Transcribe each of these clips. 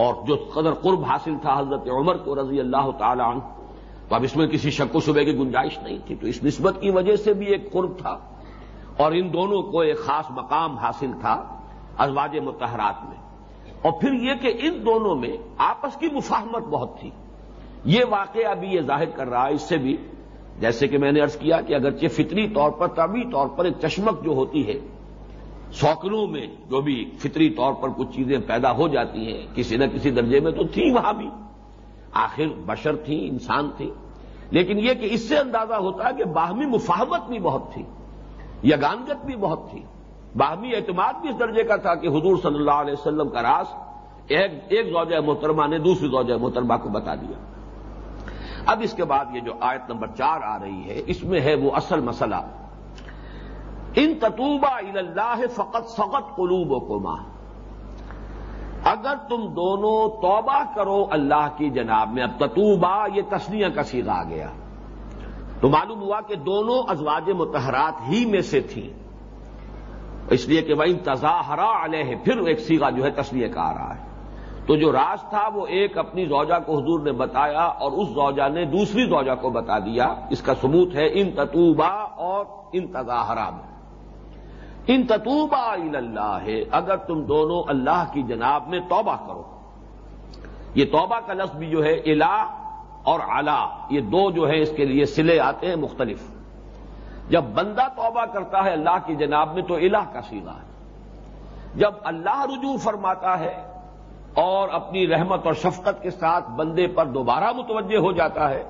اور جو قدر قرب حاصل تھا حضرت عمر کو رضی اللہ تعالی عنہ، تو اب اس میں کسی شک و شبے کی گنجائش نہیں تھی، تو اس نسبت کی وجہ سے بھی ایک قرب تھا۔ اور ان دونوں کو ایک خاص مقام حاصل تھا ازواج متحرات میں۔ اور پھر یہ کہ ان دونوں میں آپس کی مفاہمت بہت تھی۔ یہ واقعہ ابھی یہ ظاہر کر رہا ہے، اس سے بھی جیسے کہ میں نے ارض کیا کہ اگرچہ فطری طور پر طبی طور پر ایک چشمک جو ہوتی ہے سوکنوں میں جو بھی فطری طور پر کچھ چیزیں پیدا ہو جاتی ہیں، کسی نہ کسی درجے میں تو تھی وہاں بھی۔ آخر بشر تھی انسان تھی لیکن یہ کہ اس سے اندازہ ہوتا ہے کہ باہمی مفاہمت بھی بہت تھی، یگانگت بھی بہت تھی۔ باہمی اعتماد بھی اس درجے کا تھا کہ حضور صلی اللہ علیہ وسلم کا راز ایک ایک زوجہ محترمہ نے دوسری زوجہ محترمہ کو بتا دیا۔ اب اس کے بعد یہ جو آیت نمبر چار آ رہی ہے، اس میں ہے وہ اصل مسئلہ۔ ان تتوبہ اللہ فقط فقط قلوب و اگر تم دونوں توبہ کرو اللہ کی جناب میں، اب تتوبہ یہ تسنیہ کا سیدھا آ گیا۔ تو معلوم ہوا کہ دونوں ازواج متحرات ہی میں سے تھیں۔ اس لیے کہ وہ انتظاہرا علیہ پھر ایک سیگا جو ہے تسلیہ کا آ رہا ہے۔ تو جو راز تھا وہ ایک اپنی زوجہ کو حضور نے بتایا اور اس زوجہ نے دوسری زوجہ کو بتا دیا۔ اس کا ثبوت ہے ان تتوبہ اور ان تظاہرہ میں۔ ان تتوبہ اللہ ہے اگر تم دونوں اللہ کی جناب میں توبہ کرو۔ یہ توبہ کا لفظ بھی جو ہے الہ اور الا یہ دو جو ہے اس کے لیے سلے آتے ہیں مختلف۔ جب بندہ توبہ کرتا ہے اللہ کی جناب میں تو الہ کا سیدھا ہے۔ جب اللہ رجوع فرماتا ہے اور اپنی رحمت اور شفقت کے ساتھ بندے پر دوبارہ متوجہ ہو جاتا ہے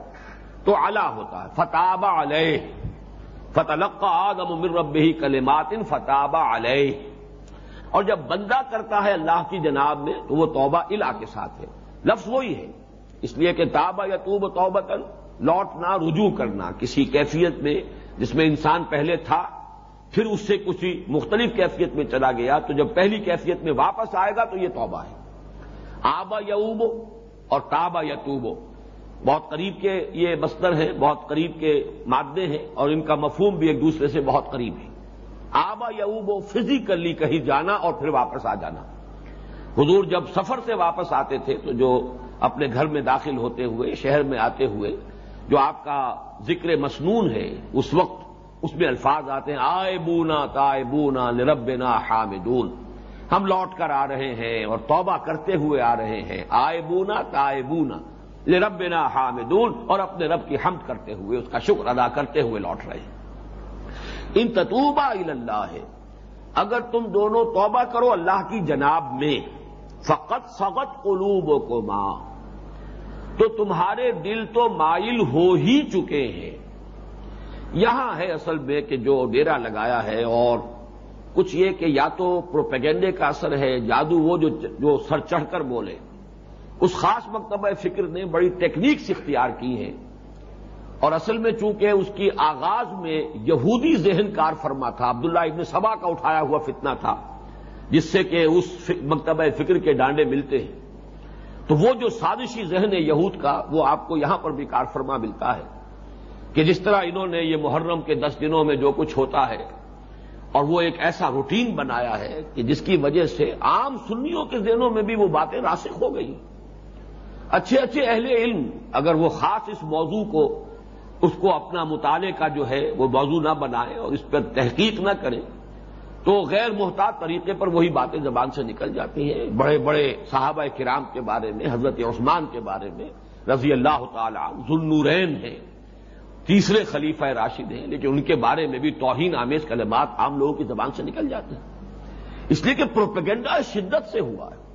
تو الا ہوتا ہے فتح علیہ۔ فتح آدم امر رب ہی کلمات فتح علیہ اور جب بندہ کرتا ہے اللہ کی جناب میں، تو وہ توبہ الا کے ساتھ ہے۔ لفظ وہی ہے۔ اس لیے کہ تابا یا توب توبتن لوٹنا رجوع کرنا۔ کسی کیفیت میں جس میں انسان پہلے تھا، پھر اس سے کچھ مختلف کیفیت میں چلا گیا، تو جب پہلی کیفیت میں واپس آئے گا، تو یہ توبہ ہے۔ آبا یوبو اور تابا یتوبو بہت قریب کے یہ مستر ہیں، بہت قریب کے مادے ہیں اور ان کا مفہوم بھی ایک دوسرے سے بہت قریب ہے۔ آبا یوبو فزیکلی کہیں جانا اور پھر واپس آ جانا۔ حضور جب سفر سے واپس آتے تھے تو جو اپنے گھر میں داخل ہوتے ہوئے، شہر میں آتے ہوئے، جو آپ کا ذکر مسنون ہے، اس وقت اس میں الفاظ آتے ہیں آئے بونا تائے بونا نربنا حامدون۔ ہم لوٹ کر آ رہے ہیں اور توبہ کرتے ہوئے آ رہے ہیں۔ آئے بونا تائے بونا لربنا حامدون اور اپنے رب کی حمد کرتے ہوئے، اس کا شکر ادا کرتے ہوئے لوٹ رہے ہیں۔ ان تتوبہ اللہ ہے اگر تم دونوں توبہ کرو اللہ کی جناب میں فقط فقط قلوب کو ماں تو تمہارے دل تو مائل ہو ہی چکے ہیں۔ یہاں ہے اصل میں کہ جو ڈیرا لگایا ہے اور کچھ یہ کہ یا تو پروپیگنڈے کا اثر ہے، جادو وہ جو جو سر چڑھ کر بولے۔ اس خاص مکتبہ فکر نے بڑی ٹیکنیکس اختیار کی ہیں اور اصل میں چونکہ اس کی آغاز میں یہودی ذہن کار فرما تھا، عبداللہ ابن سبا کا اٹھایا ہوا فتنہ تھا، جس سے کہ اس مکتبہ فکر کے ڈانڈے ملتے ہیں۔ تو وہ جو سازشی ذہن ہے یہود کا، وہ آپ کو یہاں پر بھی کار فرما ملتا ہے کہ جس طرح انہوں نے یہ محرم کے دس دنوں میں جو کچھ ہوتا ہے، اور وہ ایک ایسا روٹین بنایا ہے کہ جس کی وجہ سے عام سنیوں کے ذہنوں میں بھی وہ باتیں راسک ہو گئی اچھے اچھے اہل علم اگر وہ خاص اس موضوع کو اس کو اپنا مطالعے کا جو ہے وہ موضوع نہ بنائے اور اس پر تحقیق نہ کریں تو غیر محتاط طریقے پر وہی باتیں زبان سے نکل جاتی ہیں۔ بڑے بڑے صحابہ کرام کے بارے میں، حضرت عثمان کے بارے میں رضی اللہ تعالی ذلنورین ہیں۔ تیسرے خلیفہ راشد ہیں، لیکن ان کے بارے میں بھی توہین آمیز کلمات عام لوگوں کی زبان سے نکل جاتے ہیں۔ اس لیے کہ پروپیگنڈا شدت سے ہوا ہے۔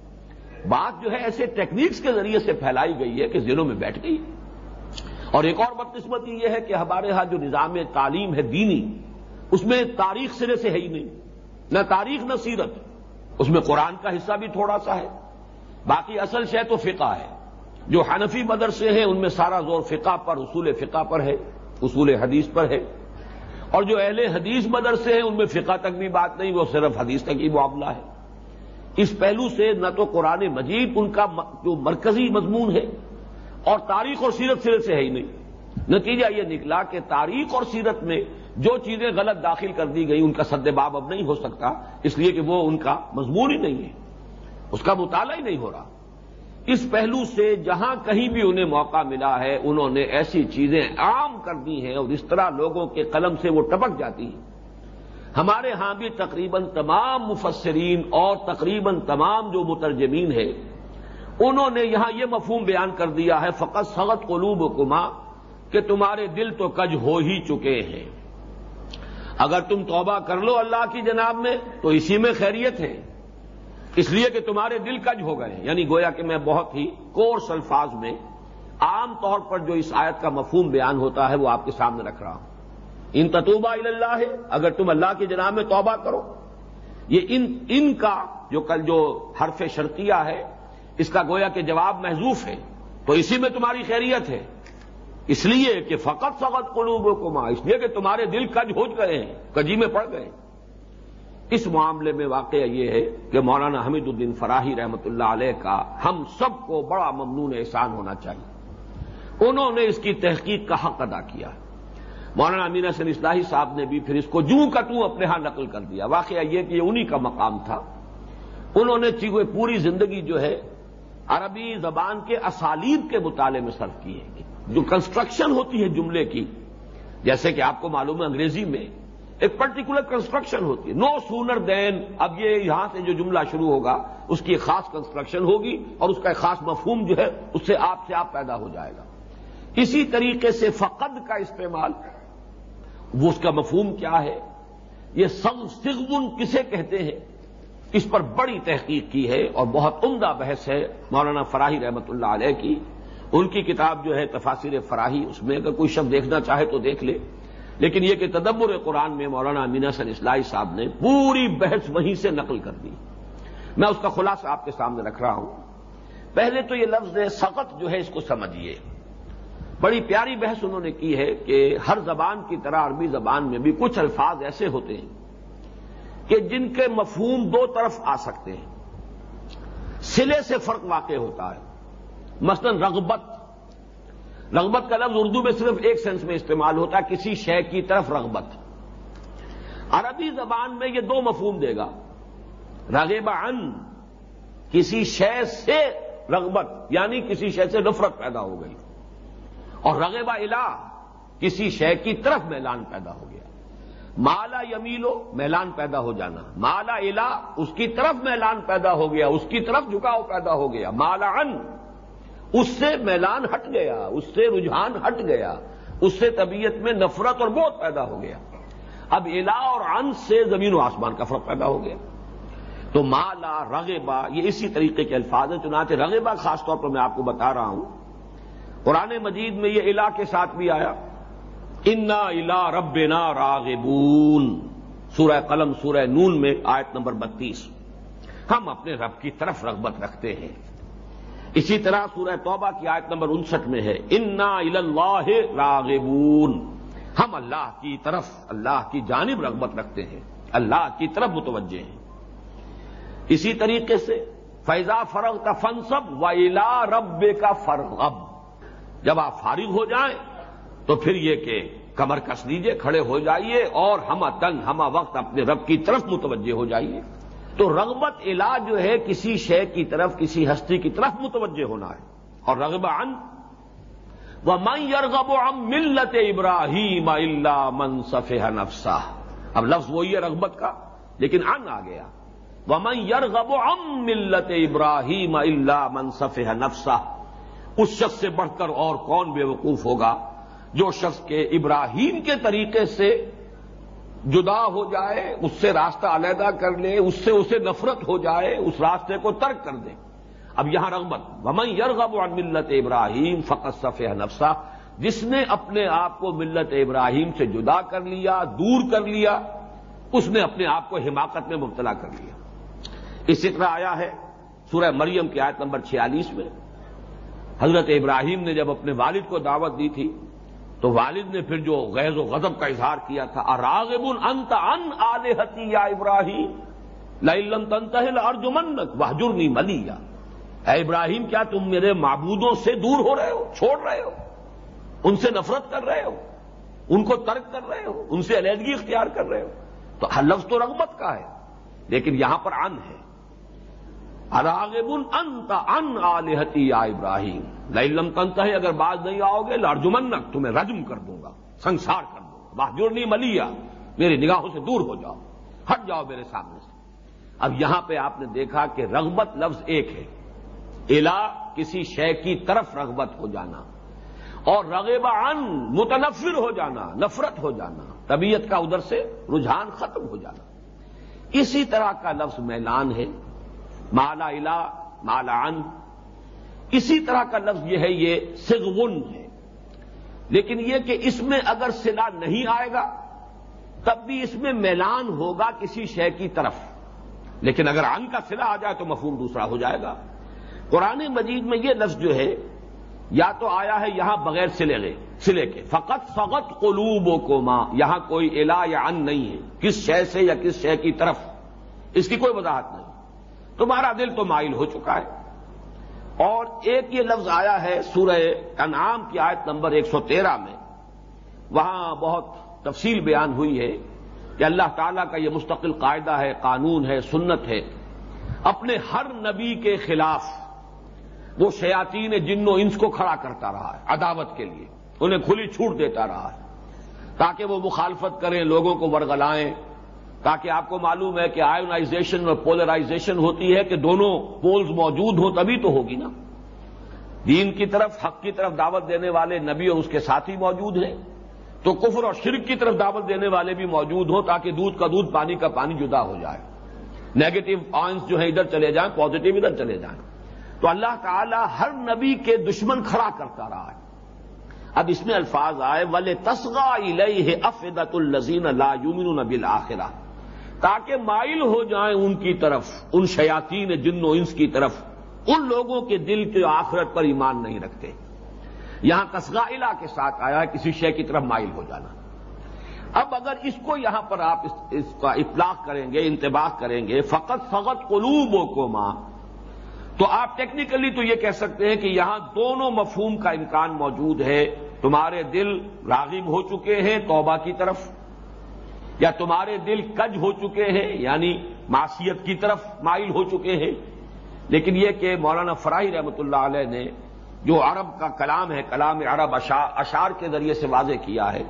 بات جو ہے ایسے ٹیکنیکس کے ذریعے سے پھیلائی گئی ہے کہ ذہنوں میں بیٹھ گئی۔ اور ایک اور بدقسمتی یہ ہے کہ ہمارے ہاں جو نظام تعلیم ہے دینی، اس میں تاریخ سرے سے ہے ہی نہیں۔ نہ تاریخ نہ سیرت، اس میں قرآن کا حصہ بھی تھوڑا سا ہے۔ باقی اصل شے تو فقہ ہے۔ جو حنفی مدرسے ہیں، ان میں سارا زور فقہ پر، اصول فقہ پر ہے، اصول حدیث پر ہے۔ اور جو اہل حدیث مدرسے ہیں، ان میں فقہ تک بھی بات نہیں، وہ صرف حدیث تک ہی معاملہ ہے۔ اس پہلو سے نہ تو قرآن مجید ان کا جو مرکزی مضمون ہے اور تاریخ اور سیرت سرے سے ہے ہی نہیں۔ نتیجہ یہ نکلا کہ تاریخ اور سیرت میں جو چیزیں غلط داخل کر دی گئی، ان کا سد باب اب نہیں ہو سکتا، اس لیے کہ وہ ان کا مضمون ہی نہیں ہے۔ اس کا مطالعہ ہی نہیں ہو رہا۔ اس پہلو سے جہاں کہیں بھی انہیں موقع ملا ہے، انہوں نے ایسی چیزیں عام کر دی ہیں اور اس طرح لوگوں کے قلم سے وہ ٹپک جاتی ہیں۔ ہمارے ہاں بھی تقریباً تمام مفسرین اور تقریباً تمام جو مترجمین ہیں، انہوں نے یہاں یہ مفہوم بیان کر دیا ہے، فقط سغت قلوب کما کہ تمہارے دل تو کج ہو ہی چکے ہیں۔ اگر تم توبہ کر لو اللہ کی جناب میں، تو اسی میں خیریت ہے۔ اس لیے کہ تمہارے دل کج ہو گئے یعنی گویا کہ میں بہت ہی کورس الفاظ میں عام طور پر جو اس آیت کا مفہوم بیان ہوتا ہے، وہ آپ کے سامنے رکھ رہا ہوں۔ ان تتوبہ اللہ ہے اگر تم اللہ کی جناب میں توبہ کرو۔ یہ ان ان کا جو کل جو حرف شرطیہ ہے، اس کا گویا کہ جواب محضوف ہے۔ تو اسی میں تمہاری خیریت ہے۔ اس لیے کہ فقط فقط قلوب کو ماں اس لیے کہ تمہارے دل کج ہو گئے ہیں، کجی میں پڑ گئے اس معاملے میں واقعہ یہ ہے کہ مولانا حمید الدین فراہی رحمت اللہ علیہ کا ہم سب کو بڑا ممنون احسان ہونا چاہیے۔ انہوں نے اس کی تحقیق کا حق ادا کیا۔ ہے مولانا امین حسن اصلاحی صاحب نے بھی پھر اس کو جوں کا توں اپنے ہاں نقل کر دیا۔ واقعہ یہ کہ یہ انہی کا مقام تھا۔ انہوں نے چیزیں پوری زندگی جو ہے عربی زبان کے اسالیب کے مطالعے میں صرف کی ہے۔ جو کنسٹرکشن ہوتی ہے جملے کی، جیسے کہ آپ کو معلوم ہے انگریزی میں ایک پرٹیکولر کنسٹرکشن ہوتی ہے۔ نو سونر دین اب یہ یہاں سے جو جملہ شروع ہوگا، اس کی ایک خاص کنسٹرکشن ہوگی اور اس کا ایک خاص مفہوم جو ہے، اس سے آپ سے آپ پیدا ہو جائے گا۔ اسی طریقے سے فقد کا استعمال وہ اس کا مفہوم کیا ہے؟ یہ سم سگن کسے کہتے ہیں؟ اس پر بڑی تحقیق کی ہے اور بہت عمدہ بحث ہے مولانا فراہی رحمت اللہ علیہ کی۔ ان کی کتاب جو ہے تفاصر فراہی، اس میں اگر کوئی شخص دیکھنا چاہے تو دیکھ لے۔ لیکن یہ کہ تدبر قرآن میں مولانا امینہ سن اسلائی صاحب نے پوری بحث وہیں سے نقل کر دی۔ میں اس کا خلاصہ آپ کے سامنے رکھ رہا ہوں۔ پہلے تو یہ لفظ سخت جو ہے، اس کو سمجھیے۔ بڑی پیاری بحث انہوں نے کی ہے کہ ہر زبان کی طرح عربی زبان میں بھی کچھ الفاظ ایسے ہوتے ہیں کہ جن کے مفہوم دو طرف آ سکتے ہیں۔ سلے سے فرق واقع ہوتا ہے۔ مثلا رغبت۔ رغبت کا لفظ اردو میں صرف ایک سینس میں استعمال ہوتا ہے، کسی شے کی طرف رغبت۔ عربی زبان میں یہ دو مفہوم دے گا۔ رغب ان کسی شے سے رغبت یعنی کسی شے سے نفرت پیدا ہو گئی۔ اور رغبہ الہ کسی شے کی طرف میلان پیدا ہو گیا۔ مالا یمیلو میلان پیدا ہو جانا۔ مالا الہ اس کی طرف میلان پیدا ہو گیا، اس کی طرف جھکاؤ پیدا ہو گیا۔ مالا ان، اس سے میلان ہٹ گیا، اس سے رجحان ہٹ گیا، اس سے طبیعت میں نفرت اور بہت پیدا ہو گیا۔ اب الا اور ان سے زمین و آسمان کا فرق پیدا ہو گیا۔ تو مالا رغبا یہ اسی طریقے کے الفاظ ہیں۔ چنانچہ رغبا خاص طور پر میں آپ کو بتا رہا ہوں۔ قرآن مجید میں یہ الا کے ساتھ بھی آیا۔ انا الا رب نا راغبون۔ سورہ قلم، سورہ نون میں آیت نمبر بتیس۔ ہم اپنے رب کی طرف رغبت رکھتے ہیں۔ اسی طرح سورہ توبہ کی آیت نمبر انسٹھ میں ہے۔ انا اللہ راغبون۔ ہم اللہ کی طرف، اللہ کی جانب رغبت رکھتے ہیں۔ اللہ کی طرف متوجہ ہیں۔ اسی طریقے سے فیضا فرغ کا فنسب و الا رب کا فرغب جب آپ فارغ ہو جائیں تو پھر یہ کہ کمر کس لیجیے کھڑے ہو جائیے اور ہم تن ہما وقت اپنے رب کی طرف متوجہ ہو جائیے۔ تو رغبت علاج جو ہے کسی شے کی طرف، کسی ہستی کی طرف متوجہ ہونا ہے۔ اور رغب ان وہ من یرغب ام ملت ابراہیم اللہ منصف نفسا اب لفظ وہی ہے رغبت کا، لیکن ان آ گیا۔ وہ من یرغب ام ملت ابراہیم اللہ منصف نفسا اس شخص سے بڑھ کر اور کون بے وقوف ہوگا جو شخص کے ابراہیم کے طریقے سے جدا ہو جائے، اس سے راستہ علیحدہ کر لے، اس سے اسے نفرت ہو جائے، اس راستے کو ترک کر دے۔ اب یہاں رغبت، ومن یرغب عن ملت ابراہیم فقط صفح نفسا جس نے اپنے آپ کو ملت ابراہیم سے جدا کر لیا، دور کر لیا، اس نے اپنے آپ کو حماقت میں مبتلا کر لیا۔ اسی طرح آیا ہے سورہ مریم کی آیت نمبر چھیالیس میں۔ حضرت ابراہیم نے جب اپنے والد کو دعوت دی تھی، تو والد نے پھر جو غیظ و غضب کا اظہار کیا تھا اراغب انت ان آلحتی یا ابراہیم؟ لم تنتہل ارجمنک وحجرنی ملیا۔ اے ابراہیم، کیا تم میرے معبودوں سے دور ہو رہے ہو، چھوڑ رہے ہو؟ ان سے نفرت کر رہے ہو؟ ان کو ترک کر رہے ہو؟ ان سے علیحدگی اختیار کر رہے ہو؟ تو لفظ تو رغبت کا ہے، لیکن یہاں پر ان ہے۔ اراغب انت ان آلحتی یا ابراہیم۔ لم تنت ہے اگر باز نہیں آؤ گے، لارجمنک، تمہیں رجم کر دوں گا، سنسار کر دوں گا۔ بہجرنی ملیا میری نگاہوں سے دور ہو جاؤ، ہٹ جاؤ میرے سامنے سے۔ اب یہاں پہ آپ نے دیکھا کہ رغبت لفظ ایک ہے۔ الا کسی شے کی طرف رغبت ہو جانا اور رغب ان متنفر ہو جانا، نفرت ہو جانا، طبیعت کا ادھر سے رجحان ختم ہو جانا۔ اسی طرح کا لفظ میلان ہے۔ مالا الا مالا ان اسی طرح کا لفظ یہ ہے، یہ سگون ہے۔ لیکن یہ کہ اس میں اگر سلا نہیں آئے گا، تب بھی اس میں میلان ہوگا کسی شے کی طرف۔ لیکن اگر ان کا سلا آ جائے تو مفہوم دوسرا ہو جائے گا۔ قرآن مجید میں یہ لفظ جو ہے، یا تو آیا ہے یہاں بغیر سلے گئے، سلے کے۔ فقط فقط قلوب کو ماں یہاں کوئی الا یا ان نہیں ہے، کس شے سے یا کس شے کی طرف۔ اس کی کوئی وضاحت نہیں۔ تمہارا دل تو مائل ہو چکا ہے۔ اور ایک یہ لفظ آیا ہے سورہ انعام کی آیت نمبر ایک سو تیرہ میں۔ وہاں بہت تفصیل بیان ہوئی ہے کہ اللہ تعالیٰ کا یہ مستقل قاعدہ ہے، قانون ہے، سنت ہے۔ اپنے ہر نبی کے خلاف وہ شیاتی جن و انس کو کھڑا کرتا رہا ہے عداوت کے لیے۔ انہیں کھلی چھوٹ دیتا رہا ہے تاکہ وہ مخالفت کریں، لوگوں کو ورگلائیں۔ تاکہ آپ کو معلوم ہے کہ آئونائزیشن اور پولرائزیشن ہوتی ہے کہ دونوں پولز موجود ہوں تبھی تو ہوگی نا۔ دین کی طرف، حق کی طرف دعوت دینے والے نبی اور اس کے ساتھی موجود ہیں۔ تو کفر اور شرک کی طرف دعوت دینے والے بھی موجود ہوں تاکہ دودھ کا دودھ پانی کا پانی جدا ہو جائے۔ نیگیٹو آئنس جو ہے ادھر چلے جائیں پازیٹو ادھر چلے جائیں۔ تو اللہ تعالی ہر نبی کے دشمن کھڑا کرتا رہا ہے۔ اب اس میں الفاظ آئے ولے تسگا ہے افدت الزین اللہ یومن نبی آخرا تاکہ مائل ہو جائیں ان کی طرف، ان شیاتین جن و انس کی طرف، ان لوگوں کے دل کے آخرت پر ایمان نہیں رکھتے۔ یہاں تسگا علا کے ساتھ آیا ہے، کسی شے کی طرف مائل ہو جانا۔ اب اگر اس کو یہاں پر آپ اس کا اطلاق کریں گے، انتباہ کریں گے، فقط فقط قلوب کو ماں تو آپ ٹیکنیکلی تو یہ کہہ سکتے ہیں کہ یہاں دونوں مفہوم کا امکان موجود ہے۔ تمہارے دل راغب ہو چکے ہیں توبہ کی طرف۔ یا تمہارے دل کج ہو چکے ہیں یعنی معصیت کی طرف مائل ہو چکے ہیں۔ لیکن یہ کہ مولانا فراہی رحمۃ اللہ علیہ نے جو عرب کا کلام ہے، کلام عرب اشار کے ذریعے سے واضح کیا ہے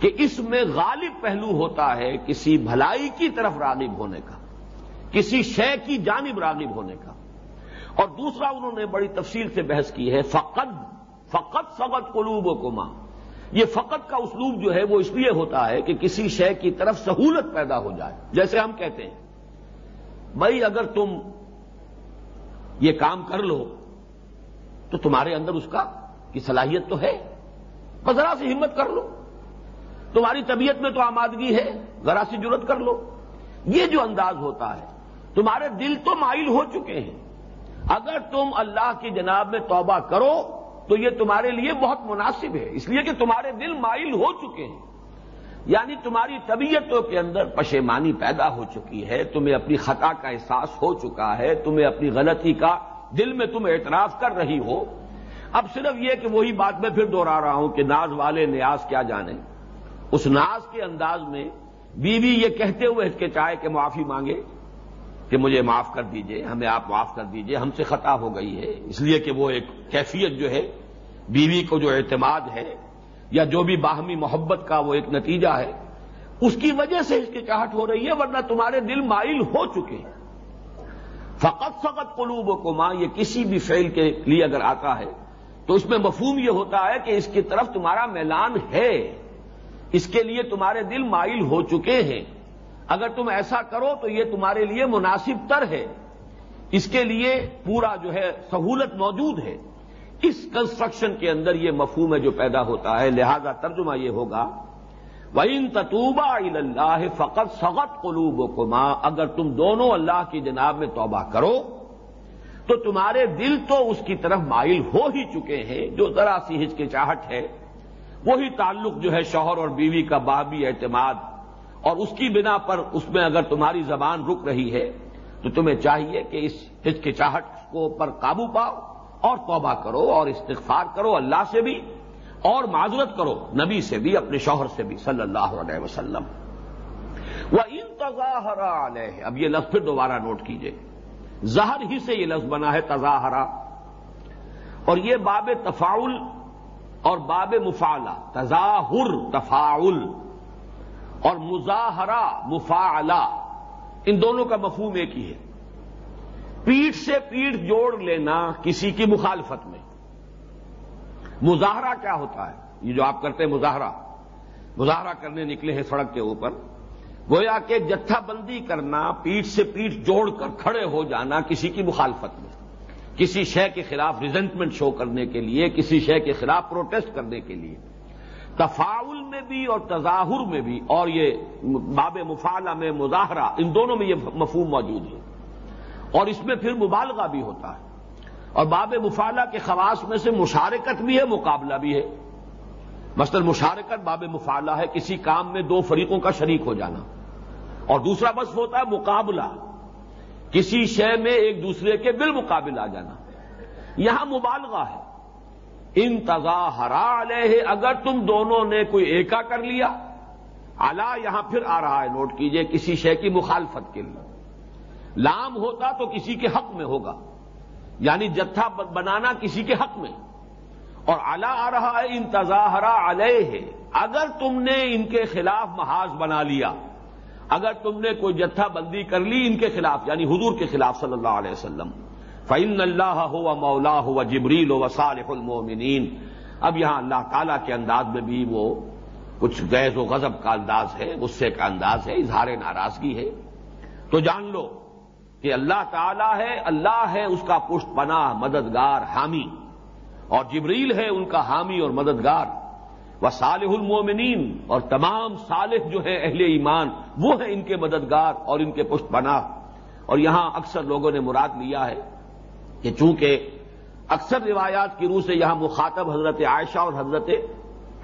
کہ اس میں غالب پہلو ہوتا ہے کسی بھلائی کی طرف راغب ہونے کا، کسی شے کی جانب راغب ہونے کا۔ اور دوسرا انہوں نے بڑی تفصیل سے بحث کی ہے فقط فقط فقط قلوب و کما یہ فقط کا اسلوب جو ہے وہ اس لیے ہوتا ہے کہ کسی شے کی طرف سہولت پیدا ہو جائے۔ جیسے ہم کہتے ہیں، بھائی اگر تم یہ کام کر لو، تو تمہارے اندر اس کا، کی صلاحیت تو ہے۔ ذرا سی ہمت کر لو۔ تمہاری طبیعت میں تو آمادگی ہے، ذرا سی جرت کر لو۔ یہ جو انداز ہوتا ہے، تمہارے دل تو مائل ہو چکے ہیں۔ اگر تم اللہ کی جناب میں توبہ کرو تو یہ تمہارے لیے بہت مناسب ہے۔ اس لیے کہ تمہارے دل مائل ہو چکے ہیں۔ یعنی تمہاری طبیعتوں کے اندر پشیمانی پیدا ہو چکی ہے، تمہیں اپنی خطا کا احساس ہو چکا ہے، تمہیں اپنی غلطی کا دل میں تم اعتراف کر رہی ہو۔ اب صرف یہ کہ وہی بات میں پھر دوہرا رہا ہوں کہ ناز والے نیاز کیا جانے۔ اس ناز کے انداز میں بیوی یہ کہتے ہوئے اس کے چاہے کہ معافی مانگے کہ مجھے معاف کر دیجیے، ہمیں آپ معاف کر دیجیے، ہم سے خطا ہو گئی ہے۔ اس لیے کہ وہ ایک کیفیت جو ہے بیوی کو جو اعتماد ہے یا جو بھی باہمی محبت کا وہ ایک نتیجہ ہے، اس کی وجہ سے اس کی چاہٹ ہو رہی ہے، ورنہ تمہارے دل مائل ہو چکے ہیں۔ فقط فقط قلوب کو ماں یہ کسی بھی فیل کے لیے اگر آتا ہے، تو اس میں مفہوم یہ ہوتا ہے کہ اس کی طرف تمہارا میلان ہے۔ اس کے لیے تمہارے دل مائل ہو چکے ہیں۔ اگر تم ایسا کرو تو یہ تمہارے لیے مناسب تر ہے۔ اس کے لیے پورا جو ہے سہولت موجود ہے۔ اس کنسٹرکشن کے اندر یہ مفہوم ہے جو پیدا ہوتا ہے، لہذا ترجمہ یہ ہوگا، وَإِن تَتُوبَا إِلَى اللَّهِ فَقَدْ سَغَتْ قُلُوبُكُمَا، اگر تم دونوں اللہ کی جناب میں توبہ کرو، تو تمہارے دل تو اس کی طرف مائل ہو ہی چکے ہیں، جو ذرا سی ہچکچاہٹ ہے، وہی تعلق جو ہے شوہر اور بیوی کا بابی اعتماد، اور اس کی بنا پر اس میں اگر تمہاری زبان رک رہی ہے، تو تمہیں چاہیے کہ اس ہچکچاہٹ کو پر قابو پاؤ۔ اور توبہ کرو اور استغفار کرو اللہ سے بھی اور معذرت کرو نبی سے بھی اپنے شوہر سے بھی صلی اللہ علیہ وسلم۔ وہ انتظاہر علیہ اب یہ لفظ پھر دوبارہ نوٹ کیجیے۔ زہر ہی سے یہ لفظ بنا ہے تظاہرا اور یہ باب تفاول اور باب مفالا تظاہر تفاول اور مظاہرہ مفاعلہ ان دونوں کا مفہوم ایک ہی ہے۔ پیٹھ سے پیٹھ جوڑ لینا کسی کی مخالفت میں۔ مظاہرہ کیا ہوتا ہے؟ یہ جو آپ کرتے ہیں مظاہرہ۔ مظاہرہ کرنے نکلے ہیں سڑک کے اوپر۔ گویا کہ جتھا بندی کرنا، پیٹھ سے پیٹھ جوڑ کر کھڑے ہو جانا کسی کی مخالفت میں۔ کسی شے کے خلاف ریزنٹمنٹ شو کرنے کے لیے، کسی شے کے خلاف پروٹیسٹ کرنے کے لیے۔ تفاول میں بھی اور تظاہر میں بھی، اور یہ باب مفالہ میں مظاہرہ، ان دونوں میں یہ مفہوم موجود ہے۔ اور اس میں پھر مبالغہ بھی ہوتا ہے۔ اور باب مفالہ کے خواص میں سے مشارکت بھی ہے، مقابلہ بھی ہے۔ مثلاً مشارکت باب مفالہ ہے، کسی کام میں دو فریقوں کا شریک ہو جانا۔ اور دوسرا بس ہوتا ہے مقابلہ، کسی شے میں ایک دوسرے کے بالمقابل آ جانا۔ یہاں مبالغہ ہے۔ ان تضاہرا علیہ، اگر تم دونوں نے کوئی ایکا کر لیا الا یہاں پھر آ رہا ہے۔ نوٹ کیجیے، کسی شے کی مخالفت کے لیے۔ لام ہوتا تو کسی کے حق میں ہوگا یعنی جتھا بنانا کسی کے حق میں اور الا آ رہا ہے، ان تظاہرا علیہ، اگر تم نے ان کے خلاف محاذ بنا لیا، اگر تم نے کوئی جتھا بندی کر لی ان کے خلاف یعنی حضور کے خلاف صلی اللہ علیہ وسلم فعن اللہ ہو مولا ہو جبریل و صالح المومنین اب یہاں اللہ تعالی کے انداز میں بھی وہ کچھ گیز و غضب کا انداز ہے، غصے کا انداز ہے، اظہار ناراضگی ہے۔ تو جان لو کہ اللہ تعالی ہے، اللہ ہے اس کا پشت پناہ، مددگار، حامی۔ اور جبریل ہے ان کا حامی اور مددگار۔ وہ صالح المومنین اور تمام صالح جو ہے اہل ایمان، وہ ہیں ان کے مددگار اور ان کے پشت پناہ۔ اور یہاں اکثر لوگوں نے مراد لیا ہے کہ چونکہ اکثر روایات کی روح سے یہاں مخاطب حضرت عائشہ اور حضرت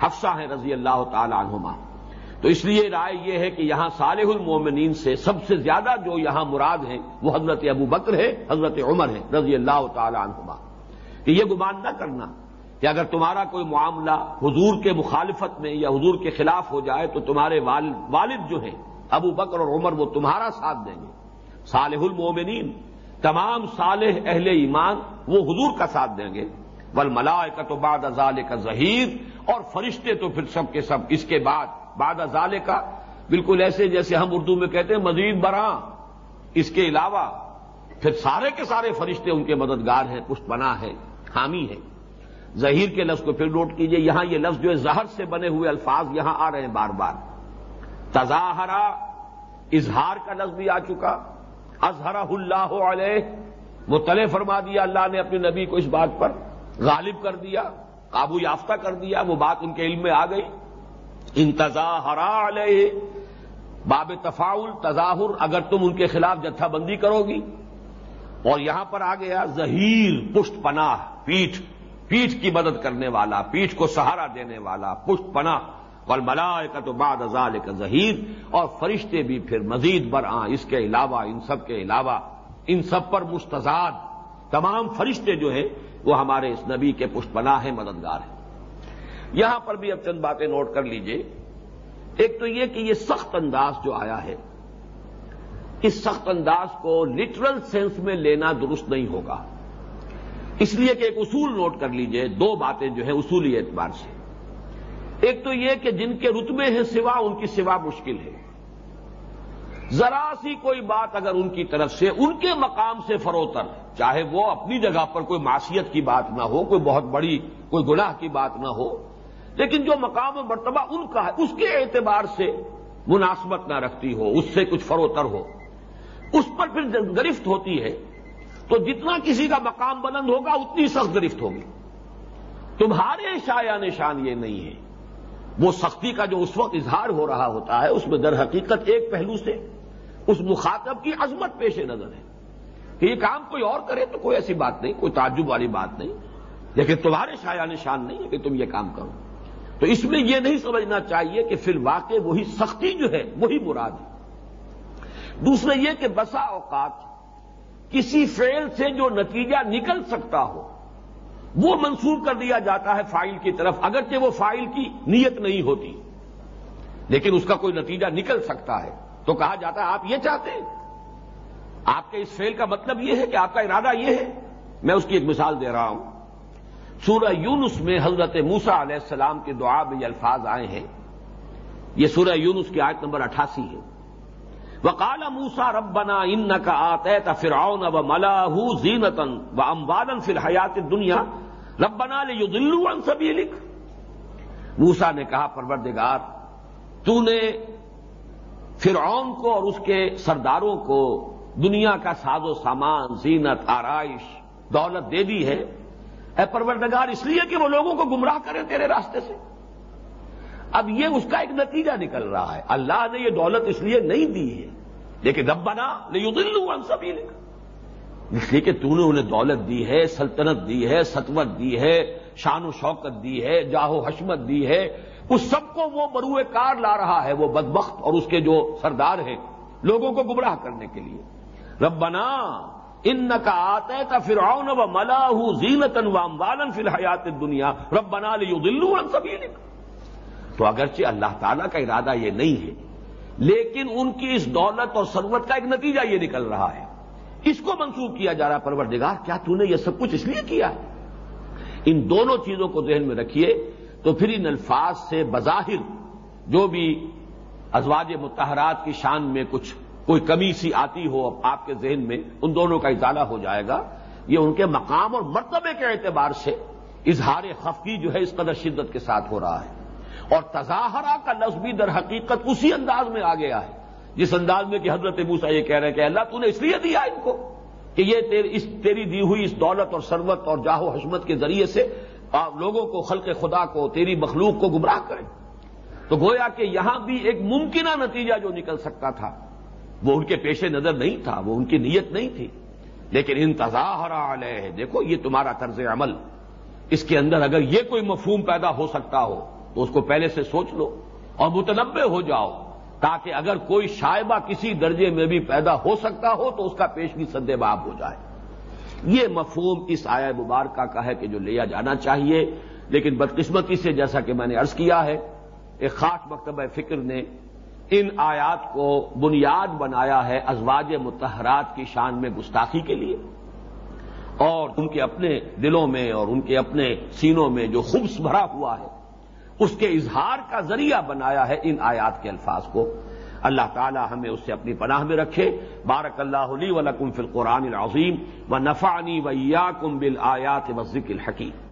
حفصہ ہیں رضی اللہ تعالی عنہما۔ تو اس لیے رائے یہ ہے کہ یہاں صالح المومنین سے سب سے زیادہ جو یہاں مراد ہیں، وہ حضرت ابو بکر ہے، حضرت عمر ہے رضی اللہ تعالی عنہما۔ کہ یہ گمان نہ کرنا کہ اگر تمہارا کوئی معاملہ حضور کے مخالفت میں یا حضور کے خلاف ہو جائے تو تمہارے والد جو ہیں، ابو بکر اور عمر، وہ تمہارا ساتھ دیں گے۔ صالح المومنین، تمام صالح اہل ایمان، وہ حضور کا ساتھ دیں گے۔ بل ملائے کا تو بعد ازال کا ظہیر اور فرشتے تو پھر سب کے سب اس کے بعد بعد ازال کا بالکل ایسے جیسے ہم اردو میں کہتے ہیں، مزید براں اس کے علاوہ پھر سارے کے سارے فرشتے ان کے مددگار ہیں، پشت بنا ہے حامی ہے ظہیر کے لفظ کو پھر نوٹ کیجیے، یہاں یہ لفظ جو ہے، زہر سے بنے ہوئے الفاظ یہاں آ رہے ہیں بار بار۔ تظاہرا، اظہار کا لفظ بھی آ چکا۔ اظہر اللہ علیہ وہ تلے فرما دیا اللہ نے اپنے نبی کو اس بات پر، غالب کر دیا، قابو یافتہ کر دیا، وہ بات ان کے علم میں آ گئی۔ انتظاہرا علیہ باب تفاول تظاہر، اگر تم ان کے خلاف جتھا بندی کرو گی۔ اور یہاں پر آ گیا ظہیر پشت پناہ، پیٹھ پیٹھ کی مدد کرنے والا، پیٹھ کو سہارا دینے والا، پشت پناہ۔ ول ملائے کا تو بعد ازال کا ظہیر اور فرشتے بھی پھر مزید بر آ اس کے علاوہ، ان سب کے علاوہ، ان سب پر مستضاد۔ تمام فرشتے جو ہیں، وہ ہمارے اس نبی کے پشت پناہ ہیں، مددگار ہیں۔ یہاں پر بھی اب چند باتیں نوٹ کر لیجیے۔ ایک تو یہ کہ یہ سخت انداز جو آیا ہے، اس سخت انداز کو لٹرل سینس میں لینا درست نہیں ہوگا۔ اس لیے کہ ایک اصول نوٹ کر لیجیے، دو باتیں جو ہیں اصولی اعتبار سے۔ ایک تو یہ کہ جن کے رتبے ہیں سوا، ان کی سوا مشکل ہے۔ ذرا سی کوئی بات اگر ان کی طرف سے، ان کے مقام سے فروتر، چاہے وہ اپنی جگہ پر کوئی معاشیت کی بات نہ ہو، کوئی بہت بڑی، کوئی گناہ کی بات نہ ہو لیکن جو مقام مرتبہ ان کا ہے، اس کے اعتبار سے مناسبت نہ رکھتی ہو، اس سے کچھ فروتر ہو۔ اس پر پھر گرفت ہوتی ہے، تو جتنا کسی کا مقام بلند ہوگا، اتنی سخت گرفت ہوگی۔ تمہارے شایا نشان یہ نہیں ہے۔ وہ سختی کا جو اس وقت اظہار ہو رہا ہوتا ہے، اس میں در حقیقت ایک پہلو سے اس مخاطب کی عظمت پیش نظر ہے۔ کہ یہ کام کوئی اور کرے تو کوئی ایسی بات نہیں، کوئی تعجب والی بات نہیں، لیکن تمہارے شایا نشان نہیں ہے کہ تم یہ کام کرو۔ تو اس میں یہ نہیں سمجھنا چاہیے کہ پھر واقع وہی سختی جو ہے، وہی مراد ہے۔ دوسرا یہ کہ بسا اوقات کسی فیل سے جو نتیجہ نکل سکتا ہو، وہ منسوخ کر دیا جاتا ہے فائل کی طرف، اگرچہ وہ فائل کی نیت نہیں ہوتی۔ لیکن اس کا کوئی نتیجہ نکل سکتا ہے۔ تو کہا جاتا ہے، آپ یہ چاہتے ہیں؟ آپ کے اس فیل کا مطلب یہ ہے کہ آپ کا ارادہ یہ ہے۔ میں اس کی ایک مثال دے رہا ہوں۔ سورہ یونس میں حضرت موسا علیہ السلام کے دعا میں یہ الفاظ آئے ہیں۔ یہ سورہ یونس کی آیت نمبر اٹھاسی ہے۔ وقال موسا ربنا ان کا آتے فرعون و ملاح زینتن و اموالن فی الحیات دنیا ربنا لے دلو ان سبھی لکھ موسا نے کہا، پروردگار، تو نے فرعون کو اور اس کے سرداروں کو دنیا کا ساز و سامان، زینت، آرائش، دولت دے دی ہے۔ اے پروردگار، اس لیے کہ وہ لوگوں کو گمراہ کرے تیرے راستے سے۔ اب یہ اس کا ایک نتیجہ نکل رہا ہے۔ اللہ نے یہ دولت اس لیے نہیں دی ہے۔ لیکن رب بنا لے سبھی اس لیے کہ تو نے انہیں دولت دی ہے، سلطنت دی ہے ستوت دی ہے، شان و شوکت دی ہے جاہو حشمت دی ہے۔ اس سب کو وہ بروئے کار لا رہا ہے، وہ بدبخت اور اس کے جو سردار ہیں، لوگوں کو گمراہ کرنے کے لیے۔ ربنا ان کا آتے کا فرعون و ملا زینتن و اموالن فی الحیات دنیا رب بنا لی دلو سبھی تو اگرچہ اللہ تعالیٰ کا ارادہ یہ نہیں ہے، لیکن ان کی اس دولت اور ثروت کا ایک نتیجہ یہ نکل رہا ہے۔ اس کو منسوخ کیا جا رہا ہے، پروردگار، کیا تو نے یہ سب کچھ اس لیے کیا ہے؟ ان دونوں چیزوں کو ذہن میں رکھیے، تو پھر ان الفاظ سے بظاہر جو بھی ازواج متحرات کی شان میں کچھ کوئی کمی سی آتی ہو آپ کے ذہن میں، ان دونوں کا اضالہ ہو جائے گا۔ یہ ان کے مقام اور مرتبے کے اعتبار سے اظہار خفقی جو ہے اس قدر شدت کے ساتھ ہو رہا ہے۔ اور تظاہرہ کا لفظ بھی در حقیقت اسی انداز میں آ گیا ہے جس انداز میں کہ حضرت موسا یہ کہہ رہے ہیں کہ اللہ تو نے اس لیے دیا ان کو کہ یہ تیری دی ہوئی اس دولت اور سروت اور جاہو حشمت کے ذریعے سے آپ لوگوں کو، خلق خدا کو، تیری مخلوق کو گمراہ کریں۔ تو گویا کہ یہاں بھی ایک ممکنہ نتیجہ جو نکل سکتا تھا۔ وہ ان کے پیش نظر نہیں تھا، وہ ان کی نیت نہیں تھی۔ لیکن انتظار علیہ، دیکھو یہ تمہارا طرز عمل۔ اس کے اندر اگر یہ کوئی مفہوم پیدا ہو سکتا ہو، تو اس کو پہلے سے سوچ لو اور متنبع ہو جاؤ۔ تاکہ اگر کوئی شائبہ کسی درجے میں بھی پیدا ہو سکتا ہو، تو اس کا پیشگی سدے باب ہو جائے۔ یہ مفہوم اس آیا مبارکہ کا ہے کہ جو لیا جانا چاہیے۔ لیکن بدقسمتی سے جیسا کہ میں نے عرض کیا ہے، ایک خاص مکتبہ فکر نے ان آیات کو بنیاد بنایا ہے ازواج متحرات کی شان میں گستاخی کے لیے اور ان کے اپنے دلوں میں اور ان کے اپنے سینوں میں جو خوبص بھرا ہوا ہے، اس کے اظہار کا ذریعہ بنایا ہے ان آیات کے الفاظ کو۔ اللہ تعالی ہمیں اس سے اپنی پناہ میں رکھے۔ بارک اللہ علی ولکم فی القرآن العظیم و نفانی ویا کم بل آیات و ذکل الحکیم۔